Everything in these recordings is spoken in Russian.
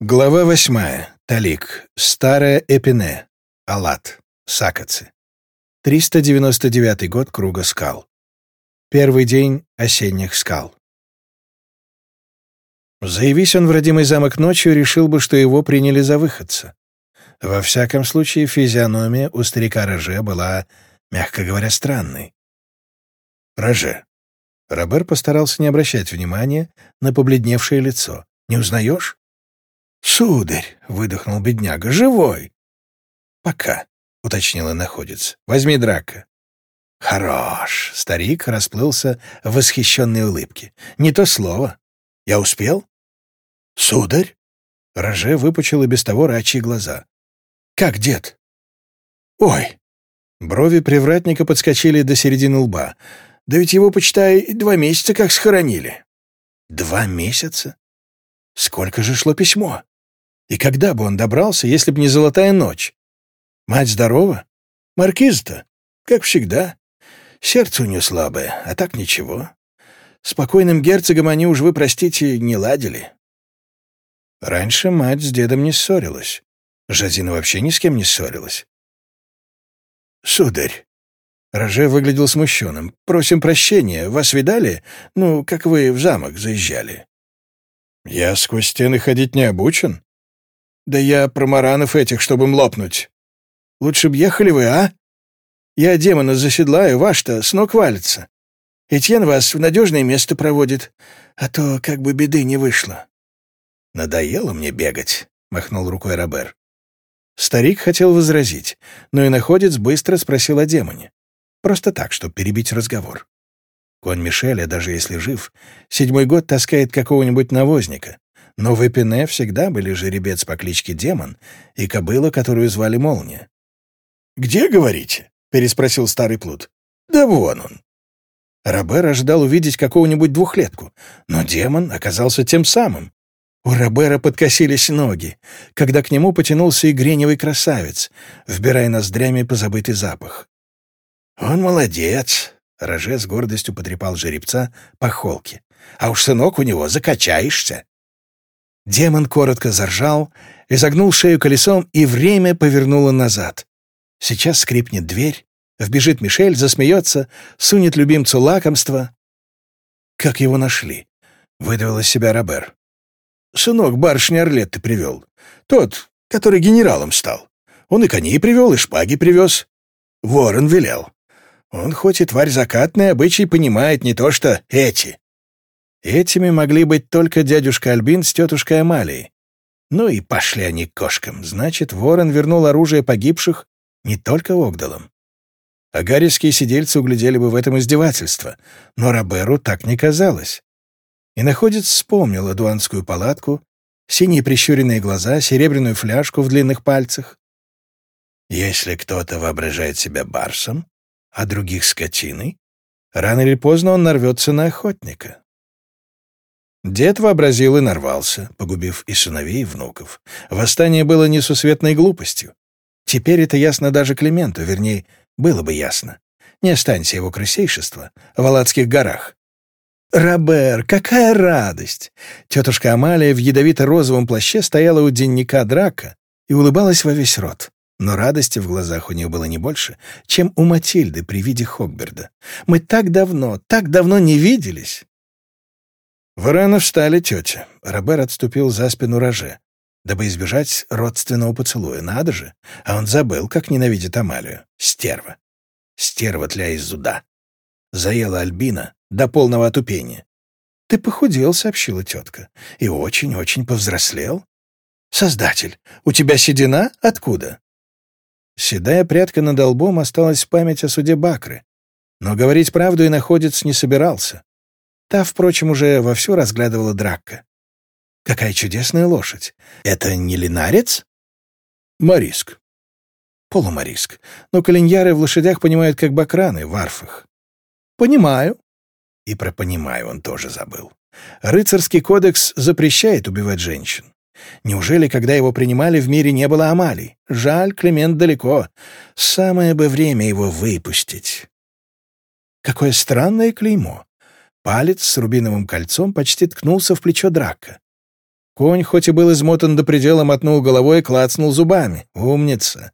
Глава восьмая. Талик. Старая Эпине. Алат. Сакацы. 399 год Круга скал. Первый день осенних скал. Заявись он в родимый замок ночью, решил бы, что его приняли за выходца. Во всяком случае, физиономия у старика Роже была, мягко говоря, странной. Роже. Робер постарался не обращать внимания на побледневшее лицо. «Не узнаешь?» «Сударь!» — выдохнул бедняга. «Живой!» «Пока», — уточнила находец. «Возьми драка». «Хорош!» — старик расплылся в восхищенной улыбке. «Не то слово. Я успел?» «Сударь?» — Роже выпучил и без того рачьи глаза. «Как дед?» «Ой!» Брови привратника подскочили до середины лба. «Да ведь его, почитай, два месяца как схоронили». «Два месяца? Сколько же шло письмо?» И когда бы он добрался, если бы не золотая ночь? Мать здорова? Маркиза-то? Как всегда. Сердце у нее слабое, а так ничего. Спокойным покойным герцогом они уж, вы простите, не ладили. Раньше мать с дедом не ссорилась. Жазина вообще ни с кем не ссорилась. «Сударь», Роже выглядел смущенным. «Просим прощения. Вас видали? Ну, как вы в замок заезжали?» «Я сквозь стены ходить не обучен. Да я про маранов этих, чтобы им лопнуть. Лучше б ехали вы, а? Я демона заседлаю, ваш-то с ног валится. Этьен вас в надежное место проводит, а то как бы беды не вышло». «Надоело мне бегать», — махнул рукой Робер. Старик хотел возразить, но и находец быстро спросил о демоне. Просто так, чтобы перебить разговор. Конь Мишеля, даже если жив, седьмой год таскает какого-нибудь навозника, но в Эпине всегда были жеребец по кличке Демон и кобыла, которую звали Молния. «Где, говорите?» — переспросил старый плут. «Да вон он». Робер ожидал увидеть какого-нибудь двухлетку, но демон оказался тем самым. У Робера подкосились ноги, когда к нему потянулся и греневый красавец, вбирая ноздрями позабытый запах. «Он молодец!» — Роже с гордостью потрепал жеребца по холке. «А уж, сынок, у него закачаешься!» Демон коротко заржал, изогнул шею колесом, и время повернуло назад. Сейчас скрипнет дверь, вбежит Мишель, засмеется, сунет любимцу лакомство. «Как его нашли?» — выдавил из себя Робер. «Сынок барышни Орлетты привел. Тот, который генералом стал. Он и коней привел, и шпаги привез. Ворон велел. Он хоть и тварь закатная, обычай понимает не то что эти. Этими могли быть только дядюшка Альбин с тетушкой Амалией. Ну и пошли они к кошкам. Значит, ворон вернул оружие погибших не только Огдалам. Агарийские сидельцы углядели бы в этом издевательство, но Роберу так не казалось. И находец вспомнил адуанскую палатку, синие прищуренные глаза, серебряную фляжку в длинных пальцах. Если кто-то воображает себя барсом, а других — скотиной, рано или поздно он нарвется на охотника. Дед вообразил и нарвался, погубив и сыновей, и внуков. Восстание было несусветной глупостью. Теперь это ясно даже Клименту, вернее, было бы ясно. Не останься его крысейшество в Алладских горах. «Робер, какая радость!» Тетушка Амалия в ядовито-розовом плаще стояла у денника драка и улыбалась во весь рот. Но радости в глазах у нее было не больше, чем у Матильды при виде Хогберда. «Мы так давно, так давно не виделись!» «Вы рано встали, тетя». Робер отступил за спину Роже, дабы избежать родственного поцелуя. Надо же! А он забыл, как ненавидит Амалию. Стерва. Стерва тля из зуда. Заела Альбина до полного отупения. «Ты похудел», — сообщила тетка, — «и очень-очень повзрослел». «Создатель, у тебя седина? Откуда?» Седая прядка над лбом осталась в память о суде Бакры, но говорить правду и находец не собирался. Та, впрочем, уже вовсю разглядывала Дракка. «Какая чудесная лошадь! Это не линарец?» «Мариск». «Полумариск. Но калиньяры в лошадях понимают, как бакраны в арфах». «Понимаю». И про «понимаю» он тоже забыл. Рыцарский кодекс запрещает убивать женщин. Неужели, когда его принимали, в мире не было Амалий? Жаль, Климент далеко. Самое бы время его выпустить. Какое странное клеймо. Палец с рубиновым кольцом почти ткнулся в плечо драка. Конь, хоть и был измотан до предела, мотнул головой и клацнул зубами. Умница.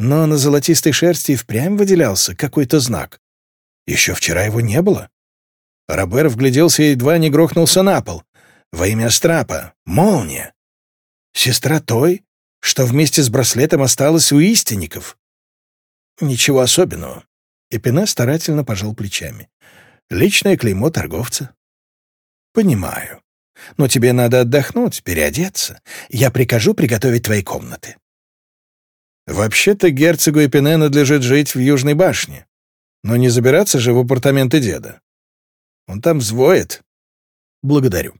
Но на золотистой шерсти и впрямь выделялся какой-то знак. Еще вчера его не было. Робер вгляделся и едва не грохнулся на пол. Во имя Страпа. Молния. Сестра той, что вместе с браслетом осталась у истинников. Ничего особенного. Эпина старательно пожал плечами. Личное клеймо торговца. Понимаю. Но тебе надо отдохнуть, переодеться. Я прикажу приготовить твои комнаты. Вообще-то герцогу и Пене надлежит жить в Южной башне. Но не забираться же в апартаменты деда. Он там взвоет. Благодарю.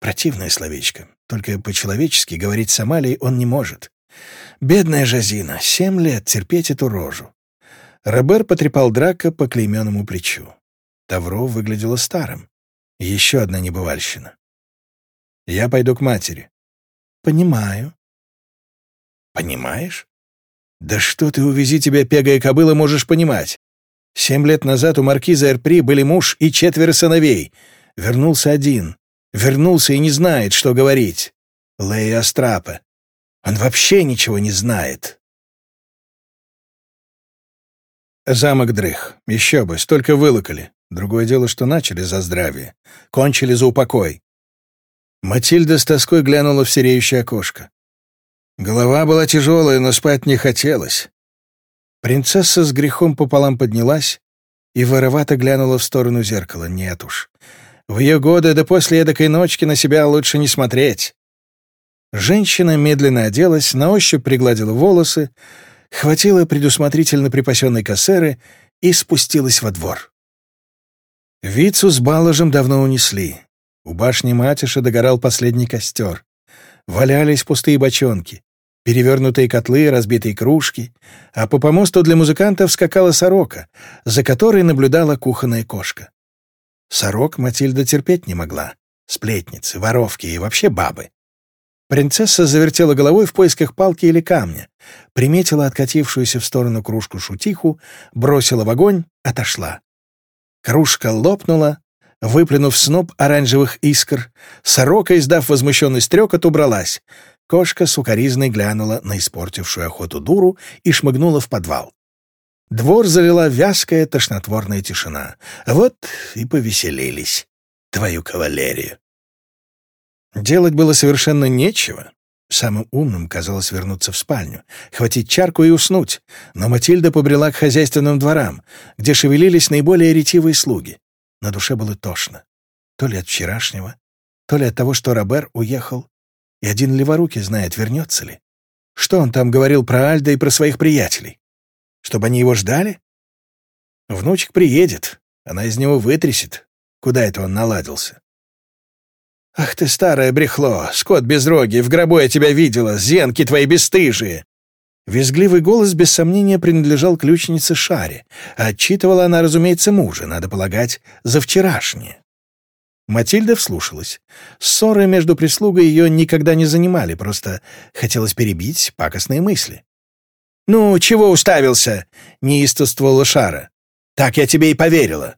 Противное словечко. Только по-человечески говорить с Амалией он не может. Бедная Жазина, семь лет терпеть эту рожу. Робер потрепал Драка по клейменному плечу. Тавро выглядело старым. Еще одна небывальщина. Я пойду к матери. Понимаю. Понимаешь? Да что ты, увези тебя, пега кобыла, можешь понимать. Семь лет назад у маркиза Эрпри были муж и четверо сыновей. Вернулся один. Вернулся и не знает, что говорить. Лея Астрапа. Он вообще ничего не знает. Замок Дрых. Еще бы, столько вылокали. Другое дело, что начали за здравие, кончили за упокой. Матильда с тоской глянула в сереющее окошко. Голова была тяжелая, но спать не хотелось. Принцесса с грехом пополам поднялась и воровато глянула в сторону зеркала. Нет уж. В ее годы да после эдакой ночки на себя лучше не смотреть. Женщина медленно оделась, на ощупь пригладила волосы, хватила предусмотрительно припасенной кассеры и спустилась во двор. Вицу с Балажем давно унесли. У башни Матиша догорал последний костер. Валялись пустые бочонки, перевернутые котлы, разбитые кружки, а по помосту для музыкантов скакала сорока, за которой наблюдала кухонная кошка. Сорок Матильда терпеть не могла. Сплетницы, воровки и вообще бабы. Принцесса завертела головой в поисках палки или камня, приметила откатившуюся в сторону кружку шутиху, бросила в огонь, отошла. Кружка лопнула, выплюнув сноп оранжевых искр. Сорока, издав возмущенный стрекот, убралась. Кошка сукоризной глянула на испортившую охоту дуру и шмыгнула в подвал. Двор залила вязкая тошнотворная тишина. Вот и повеселились. Твою кавалерию. Делать было совершенно нечего. Самым умным казалось вернуться в спальню, хватить чарку и уснуть, но Матильда побрела к хозяйственным дворам, где шевелились наиболее ретивые слуги. На душе было тошно. То ли от вчерашнего, то ли от того, что Робер уехал. И один леворукий знает, вернется ли. Что он там говорил про Альда и про своих приятелей? Чтобы они его ждали? Внучек приедет, она из него вытрясет. Куда это он наладился? «Ах ты, старое брехло! Скот безрогий! В гробу я тебя видела! Зенки твои бесстыжие!» Визгливый голос без сомнения принадлежал ключнице Шаре. Отчитывала она, разумеется, мужа, надо полагать, за вчерашнее. Матильда вслушалась. Ссоры между прислугой ее никогда не занимали, просто хотелось перебить пакостные мысли. «Ну, чего уставился?» — неистовствовала Шара. «Так я тебе и поверила».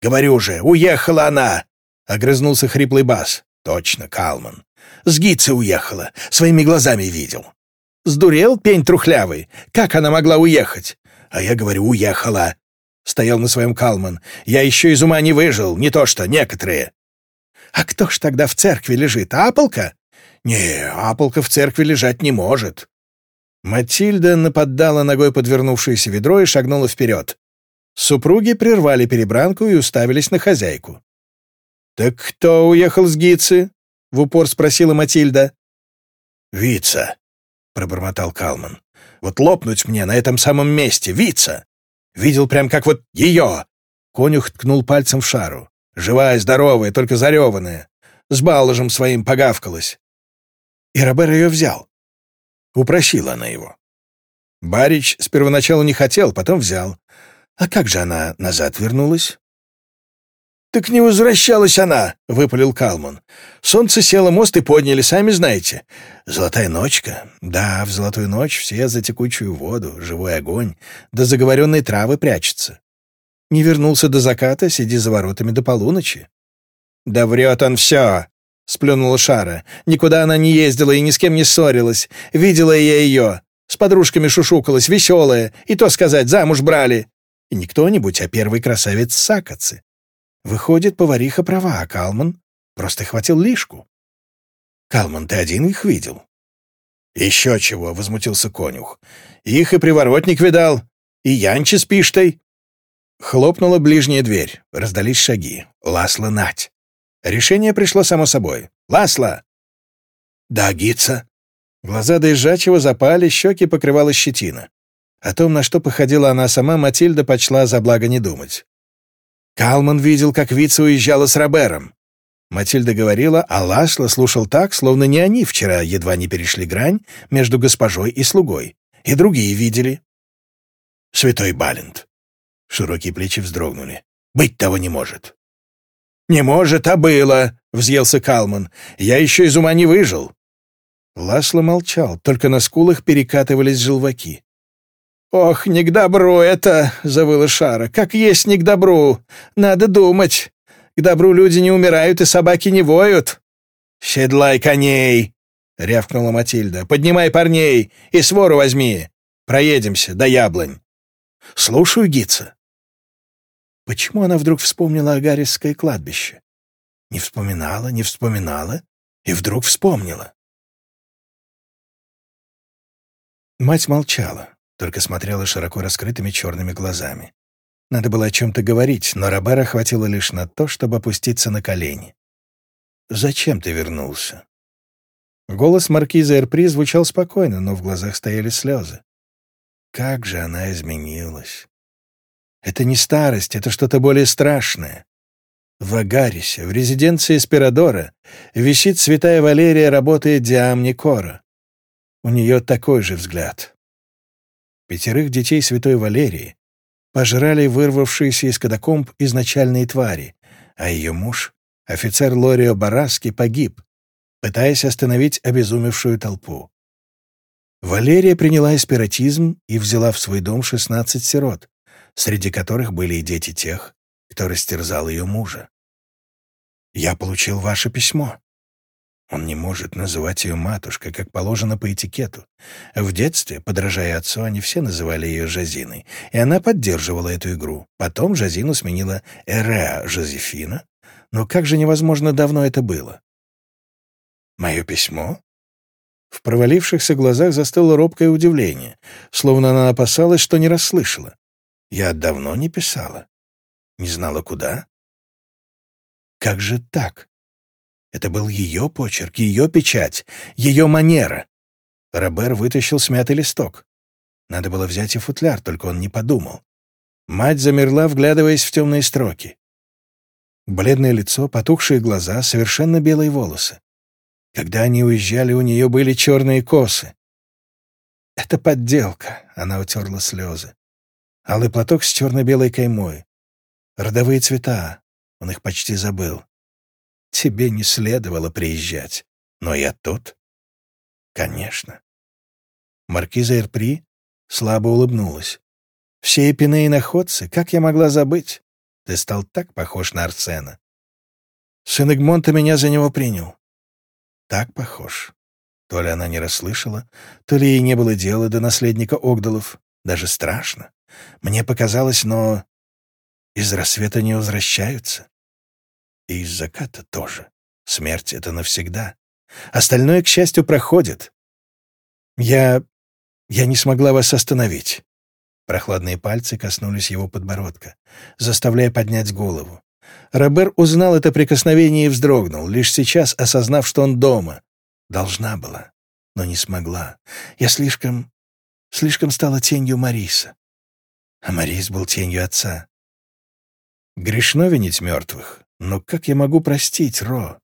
«Говорю же, уехала она! — огрызнулся хриплый бас. «Точно, Калман. С Гитца уехала. Своими глазами видел». «Сдурел пень трухлявый? Как она могла уехать?» «А я говорю, уехала», — стоял на своем Калман. «Я еще из ума не выжил, не то что некоторые». «А кто ж тогда в церкви лежит, а, Аполка?» «Не, Аполка в церкви лежать не может». Матильда наподдала ногой подвернувшееся ведро и шагнула вперед. Супруги прервали перебранку и уставились на хозяйку. «Так кто уехал с Гицы?» — в упор спросила Матильда. «Вица», — пробормотал Калман. «Вот лопнуть мне на этом самом месте, Вица! Видел прям как вот ее!» Конюх ткнул пальцем в шару. «Живая, здоровая, только зареванная. С баложем своим погавкалась». И Робер ее взял. Упросила она его. Барич с первоначала не хотел, потом взял. А как же она назад вернулась? «Так не возвращалась она!» — выпалил Калман. «Солнце село, мост и подняли, сами знаете. Золотая ночка. Да, в золотую ночь все за текучую воду, живой огонь, да заговоренной травы прячется. Не вернулся до заката, сиди за воротами до полуночи». «Да врет он все!» — сплюнула Шара. «Никуда она не ездила и ни с кем не ссорилась. Видела я ее. С подружками шушукалась, веселая. И то сказать, замуж брали. И не кто-нибудь, а первый красавец Сакоцы. Выходит, повариха права, а Калман просто хватил лишку. Калман, ты один их видел? Еще чего, — возмутился конюх. Их и приворотник видал, и Янче с пиштой. Хлопнула ближняя дверь, раздались шаги. Ласла Нать. Решение пришло само собой. «Ласла!» «Да, Гитца!» Глаза доезжачего запали, щеки покрывала щетина. О том, на что походила она сама, Матильда почла за благо не думать. Калман видел, как Вица уезжала с Робером. Матильда говорила, а Ласло слушал так, словно не они вчера едва не перешли грань между госпожой и слугой. И другие видели. Святой Балент. Широкие плечи вздрогнули. Быть того не может. «Не может, а было!» — взъелся Калман. «Я еще из ума не выжил!» Ласло молчал, только на скулах перекатывались желваки. «Ох, не к добру это!» — завыла Шара. «Как есть не к добру! Надо думать! К добру люди не умирают и собаки не воют!» «Седлай коней!» — рявкнула Матильда. «Поднимай парней и свору возьми! Проедемся до яблонь!» «Слушаю, Гитца!» Почему она вдруг вспомнила о Агарисское кладбище? Не вспоминала, не вспоминала и вдруг вспомнила. Мать молчала только смотрела широко раскрытыми черными глазами. Надо было о чем-то говорить, но Робера хватило лишь на то, чтобы опуститься на колени. «Зачем ты вернулся?» Голос маркиза Эрпри звучал спокойно, но в глазах стояли слезы. Как же она изменилась! Это не старость, это что-то более страшное. В Агарисе, в резиденции Спирадора, висит святая Валерия, работает Диам Никора. У нее такой же взгляд, пятерых детей святой Валерии, пожрали вырвавшиеся из катакомб изначальные твари, а ее муж, офицер Лорио Бараски, погиб, пытаясь остановить обезумевшую толпу. Валерия приняла эспиратизм и взяла в свой дом 16 сирот, среди которых были и дети тех, кто растерзал ее мужа. «Я получил ваше письмо», он не может называть ее матушкой, как положено по этикету. В детстве, подражая отцу, они все называли ее Жазиной, и она поддерживала эту игру. Потом Жазину сменила Эреа Жозефина. Но как же невозможно давно это было? «Мое письмо?» В провалившихся глазах застыло робкое удивление, словно она опасалась, что не расслышала. «Я давно не писала. Не знала, куда?» «Как же так?» Это был ее почерк, ее печать, ее манера. Робер вытащил смятый листок. Надо было взять и футляр, только он не подумал. Мать замерла, вглядываясь в темные строки. Бледное лицо, потухшие глаза, совершенно белые волосы. Когда они уезжали, у нее были черные косы. «Это подделка», — она утерла слезы. Алый платок с черно-белой каймой. Родовые цвета, он их почти забыл тебе не следовало приезжать. Но я тут. Конечно. Маркиза Эрпри слабо улыбнулась. Все эпины и находцы, как я могла забыть? Ты стал так похож на Арсена. Сын Эгмонта меня за него принял. Так похож. То ли она не расслышала, то ли ей не было дела до наследника Огдалов. Даже страшно. Мне показалось, но из рассвета не возвращаются. И из заката тоже. Смерть — это навсегда. Остальное, к счастью, проходит. Я... я не смогла вас остановить. Прохладные пальцы коснулись его подбородка, заставляя поднять голову. Робер узнал это прикосновение и вздрогнул, лишь сейчас осознав, что он дома. Должна была, но не смогла. Я слишком... слишком стала тенью Мариса. А Марис был тенью отца. Грешно винить мертвых. Но как я могу простить, Ро?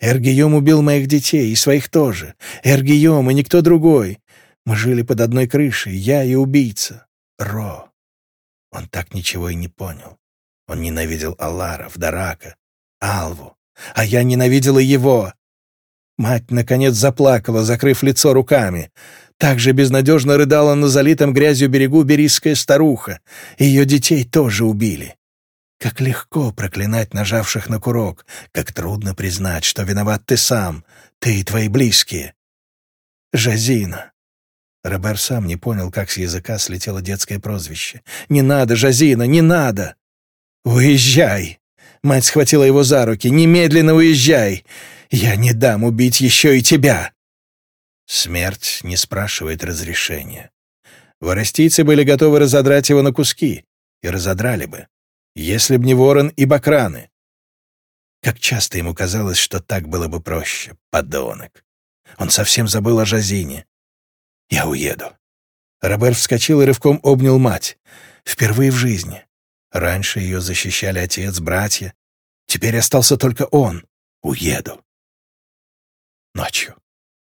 Эргием убил моих детей, и своих тоже. Эргием, и никто другой. Мы жили под одной крышей, я и убийца. Ро. Он так ничего и не понял. Он ненавидел Аларов, Дарака, Алву. А я ненавидела его. Мать, наконец, заплакала, закрыв лицо руками. Так же безнадежно рыдала на залитом грязью берегу берийская старуха. Ее детей тоже убили. Как легко проклинать нажавших на курок, как трудно признать, что виноват ты сам, ты и твои близкие. Жазина. Робер сам не понял, как с языка слетело детское прозвище. «Не надо, Жазина, не надо!» «Уезжай!» Мать схватила его за руки. «Немедленно уезжай! Я не дам убить еще и тебя!» Смерть не спрашивает разрешения. Воростийцы были готовы разодрать его на куски, и разодрали бы. Если б не Ворон и Бакраны. Как часто ему казалось, что так было бы проще, подонок. Он совсем забыл о Жазине. «Я уеду». Роберт вскочил и рывком обнял мать. Впервые в жизни. Раньше ее защищали отец, братья. Теперь остался только он. Уеду. Ночью.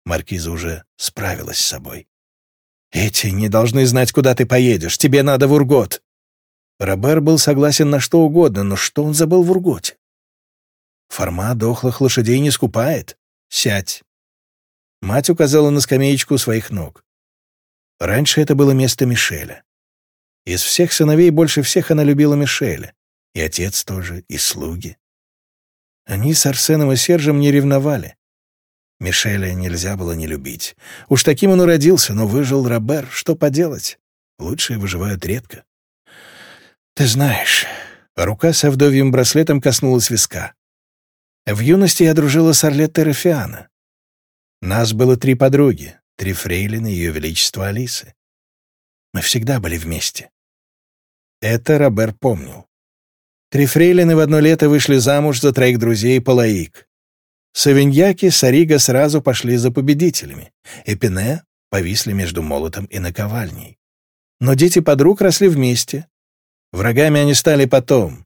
Маркиза уже справилась с собой. «Эти не должны знать, куда ты поедешь. Тебе надо в Ургот». Робер был согласен на что угодно, но что он забыл в Урготе? Форма дохлых лошадей не скупает. Сядь. Мать указала на скамеечку своих ног. Раньше это было место Мишеля. Из всех сыновей больше всех она любила Мишеля. И отец тоже, и слуги. Они с Арсеном и Сержем не ревновали. Мишеля нельзя было не любить. Уж таким он и родился, но выжил Робер, что поделать. Лучшие выживают редко. «Ты знаешь...» Рука с овдовьим браслетом коснулась виска. В юности я дружила с Орлеттой Рафиана. Нас было три подруги, три фрейлины Ее Величества Алисы. Мы всегда были вместе. Это Робер помнил. Три фрейлины в одно лето вышли замуж за троих друзей Палаик. Савиньяки Сарига сразу пошли за победителями. Эпине повисли между молотом и наковальней. Но дети подруг росли вместе, Врагами они стали потом.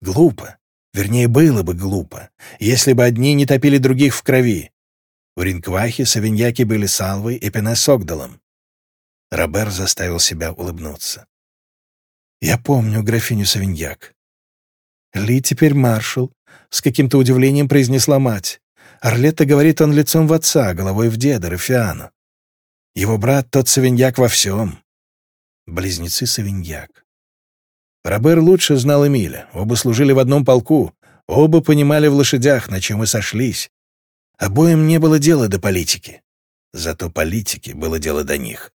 Глупо. Вернее, было бы глупо, если бы одни не топили других в крови. В Ринквахе савиньяки были Салвой и Пене Согдалом. Робер заставил себя улыбнуться. «Я помню графиню Савиньяк. Ли теперь маршал», — с каким-то удивлением произнесла мать. Орлетта говорит он лицом в отца, головой в деда, Рафиану. Его брат тот Савиньяк во всем. Близнецы Савиньяк. Робер лучше знал Эмиля, оба служили в одном полку, оба понимали в лошадях, на чем и сошлись. Обоим не было дела до политики. Зато политики было дело до них.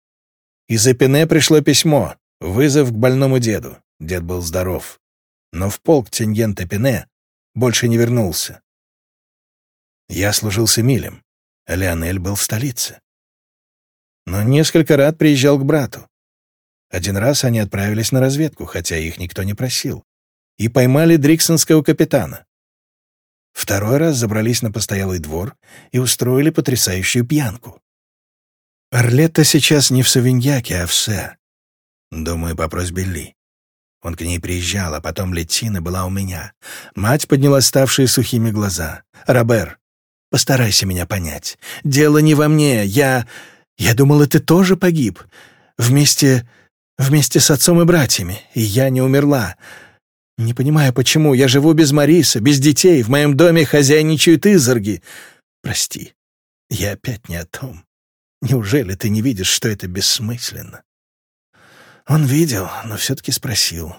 Из Эпине пришло письмо, вызов к больному деду. Дед был здоров. Но в полк Тиньент Эпине больше не вернулся. Я служил с Эмилем, Леонель был в столице. Но несколько раз приезжал к брату. Один раз они отправились на разведку, хотя их никто не просил, и поймали Дриксонского капитана. Второй раз забрались на постоялый двор и устроили потрясающую пьянку. Орлетта сейчас не в Савиньяке, а в Се. Думаю, по просьбе Ли. Он к ней приезжал, а потом Летина была у меня. Мать подняла ставшие сухими глаза. «Робер, постарайся меня понять. Дело не во мне. Я... Я думала, ты тоже погиб. Вместе Вместе с отцом и братьями. И я не умерла. Не понимаю, почему. Я живу без Мариса, без детей. В моем доме хозяйничают изорги. Прости, я опять не о том. Неужели ты не видишь, что это бессмысленно? Он видел, но все-таки спросил,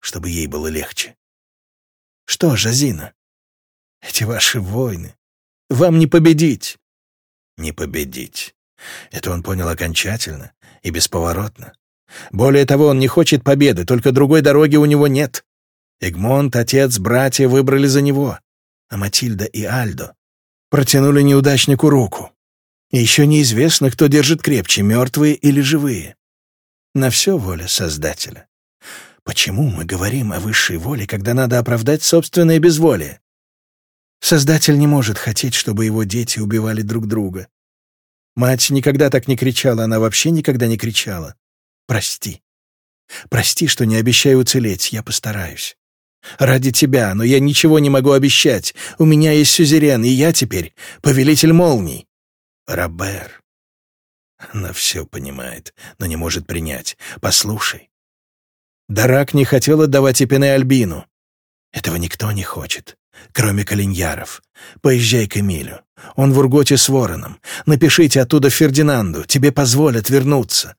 чтобы ей было легче. Что, Жазина? Эти ваши войны. Вам не победить. Не победить. Это он понял окончательно и бесповоротно. Более того, он не хочет победы, только другой дороги у него нет. Эгмонт, отец, братья выбрали за него, а Матильда и Альдо протянули неудачнику руку. И еще неизвестно, кто держит крепче, мертвые или живые. На все воля Создателя. Почему мы говорим о высшей воле, когда надо оправдать собственное безволие? Создатель не может хотеть, чтобы его дети убивали друг друга. Мать никогда так не кричала, она вообще никогда не кричала. Прости. Прости, что не обещаю уцелеть, я постараюсь. Ради тебя, но я ничего не могу обещать. У меня есть сюзерен, и я теперь повелитель молний. Робер. Она все понимает, но не может принять. Послушай. Дарак не хотел отдавать Эпене Альбину. Этого никто не хочет, кроме Калиньяров. Поезжай к Эмилю. Он в Урготе с Вороном. Напишите оттуда Фердинанду. Тебе позволят вернуться.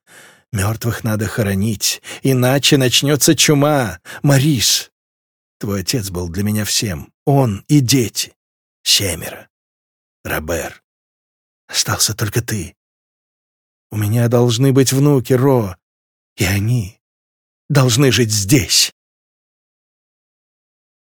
Мертвых надо хоронить, иначе начнется чума. Марис, твой отец был для меня всем. Он и дети. Семеро. Робер. Остался только ты. У меня должны быть внуки, Ро. И они должны жить здесь.